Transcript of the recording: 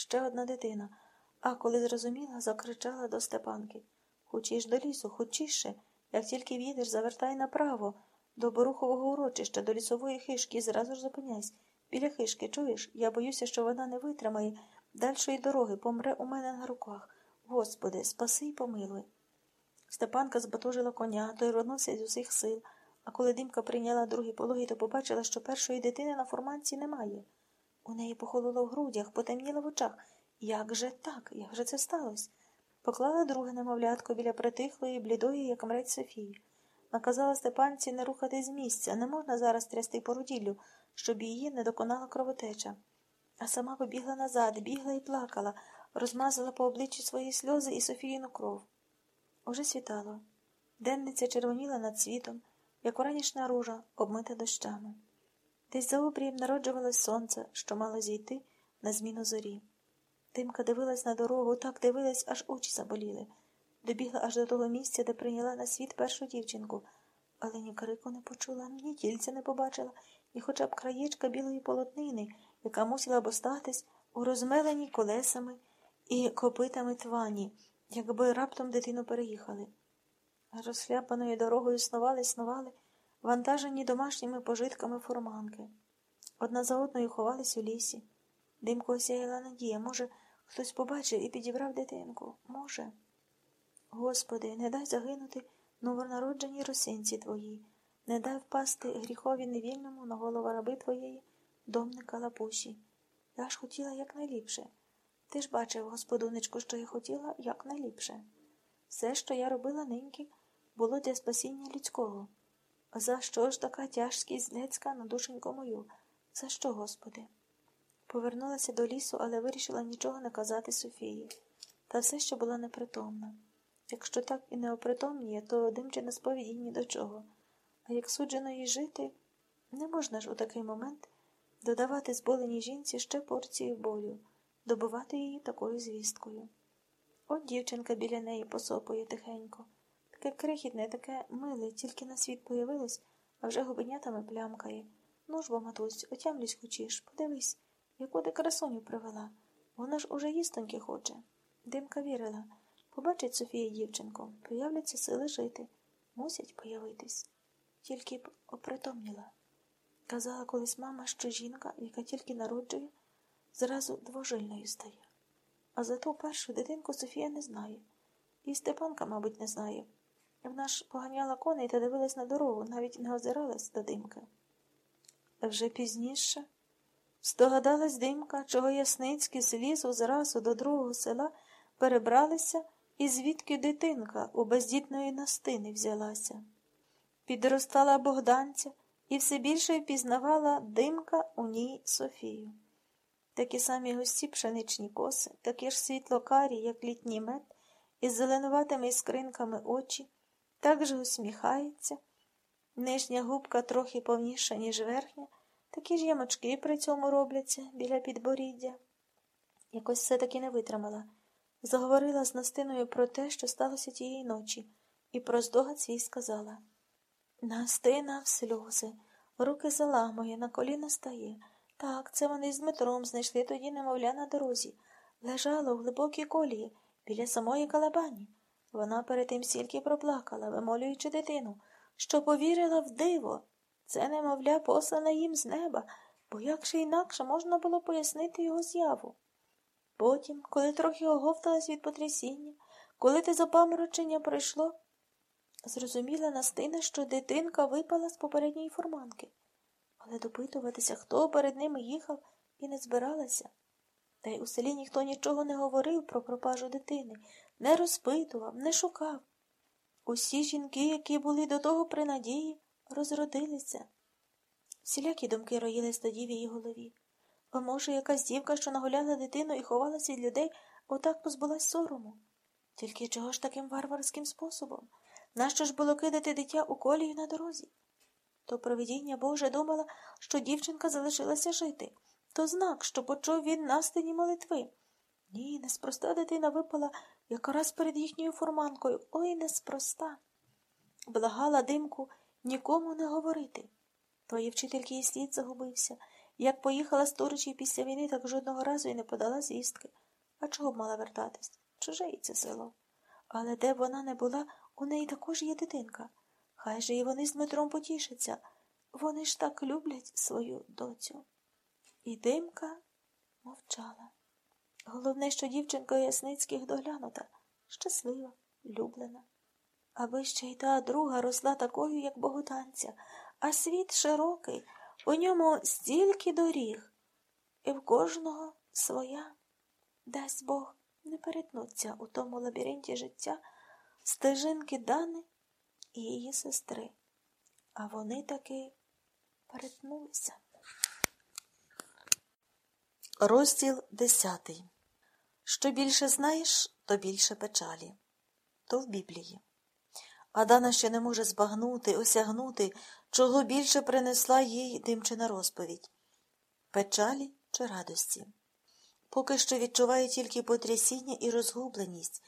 ще одна дитина. А коли зрозуміла, закричала до Степанки Хочеш до лісу, хочіше. Як тільки в'їдеш, завертай направо, до Борухового урочища, до лісової хишки зразу ж зупиняйся. Біля хишки, чуєш? Я боюся, що вона не витримає дальшої дороги, помре у мене на руках. Господи, спаси й помилуй. Степанка збатожила коня, той рвонувся з усіх сил, а коли димка прийняла другий пологий, то побачила, що першої дитини на фурманці немає. У неї похололо в грудях, потемніло в очах. Як же так? Як же це сталося? Поклала друге немовлятко біля притихлої, блідої, як мрець Софії. Наказала Степанці не рухати з місця, не можна зараз трясти породіллю, щоб її не доконала кровотеча. А сама побігла назад, бігла і плакала, розмазала по обличчі свої сльози і Софіїну кров. Уже світало. Денниця червоніла над світом, як уранішня ружа, обмита дощами. Десь за обрієм народжувалось сонце, що мало зійти на зміну зорі. Тимка дивилась на дорогу, так дивилась, аж очі заболіли. Добігла аж до того місця, де прийняла на світ першу дівчинку, але ні крику не почула, ні тільця не побачила, ні хоча б краєчка білої полотнини, яка мусила б остатись у розмеленій колесами і копитами твані, якби раптом дитину переїхали. Розхляпаною дорогою снували, снували, вантажені домашніми пожитками фурманки. Одна за одною ховались у лісі. Димко осяяла надія. Може, хтось побачив і підібрав дитинку. Може. Господи, не дай загинути новонародженій росинці твоїй, не дай впасти гріхові невільному на голову раби твоєї, домника лапуші. Я ж хотіла якнайліпше. Ти ж бачив, господунечку, що я хотіла якнайліпше. Все, що я робила ниньки, було для спасіння людського. За що ж така тяжкість злецька на душеньку мою? За що, Господи? Повернулася до лісу, але вирішила нічого не казати Софії. Та все ще була непритомна. Якщо так і не опритомніє, то димчина сповіді ні до чого. А як суджено їй жити, не можна ж у такий момент додавати зболеній жінці ще порцію болю, добувати її такою звісткою. От дівчинка біля неї посопує тихенько. Таке крихітне, таке миле, тільки на світ появилось, а вже губенятами плямкає. Ну ж бо, матусь, отямлюсь хочеш, подивись, яку ти красуню привела. Вона ж уже їстоньки хоче. Димка вірила. Побачить Софія дівчинку, появляться сили жити, мусять появитись. Тільки б опритомніла. Казала колись мама, що жінка, яка тільки народжує, зразу двожильною стає. А за ту першу дитинку Софія не знає. І Степанка, мабуть, не знає. Вона ж поганяла коней та дивилась на дорогу, навіть не озиралась до димки. Вже пізніше здогадалась димка, чого Ясницький з лісу зразу до другого села перебралися, і звідки дитинка у бездітної настини взялася. Підростала богданця і все більше впізнавала димка у ній Софію. Такі самі густі пшеничні коси, такі ж світлокарі, як літній мед, із зеленуватими іскринками очі, так же усміхається. Нижня губка трохи повніша, ніж верхня, такі ж ямочки при цьому робляться біля підборіддя. Якось все таки не витримала. Заговорила з Настиною про те, що сталося тієї ночі, і про здогад свій сказала Настина в сльози, руки заламує, на коліна стає. Так, це вони з Дмитром знайшли тоді немовля на дорозі. Лежала у глибокій колії біля самої калабані. Вона перед тим стільки проплакала, вимолюючи дитину, що повірила в диво. Це немовля послана їм з неба, бо як же інакше можна було пояснити його з'яву. Потім, коли трохи оговталась від потрясіння, коли те запаморочення пройшло, зрозуміла Настина, що дитинка випала з попередньої фурманки, але допитуватися, хто перед ними їхав, і не збиралася. Та й у селі ніхто нічого не говорив про пропажу дитини, не розпитував, не шукав. Усі жінки, які були до того при надії, розродилися. Всілякі думки роїлись тоді в її голові. А може, якась дівка, що нагуляла дитину і ховалася від людей, отак позбулась сорому. Тільки чого ж таким варварським способом? Нащо ж було кидати дитя у колію на дорозі? То провидіння Боже думала, що дівчинка залишилася жити, то знак, що почув він настині молитви. Ні, неспроста дитина випала якраз перед їхньою фурманкою. Ой, неспроста. Благала димку нікому не говорити. Твої вчительки і слід загубився. Як поїхала з Туричів після війни, так жодного разу і не подала звістки. А чого б мала вертатись? Чуже їй це село. Але де б вона не була, у неї також є дитинка. Хай же і вони з Дмитром потішаться. Вони ж так люблять свою доцю. І димка мовчала. Головне, що дівчинка Ясницьких доглянута, щаслива, люблена. Аби ще й та друга росла такою, як боготанця, а світ широкий, у ньому стільки доріг, і в кожного своя. Дасть Бог не перетнуться у тому лабіринті життя стежинки Дани і її сестри. А вони таки перетнулися. Розділ десятий. Що більше знаєш, то більше печалі. То в Біблії. Адана ще не може збагнути, осягнути, чого більше принесла їй димчина розповідь печалі чи радості. Поки що відчуває тільки потрясіння і розгубленість,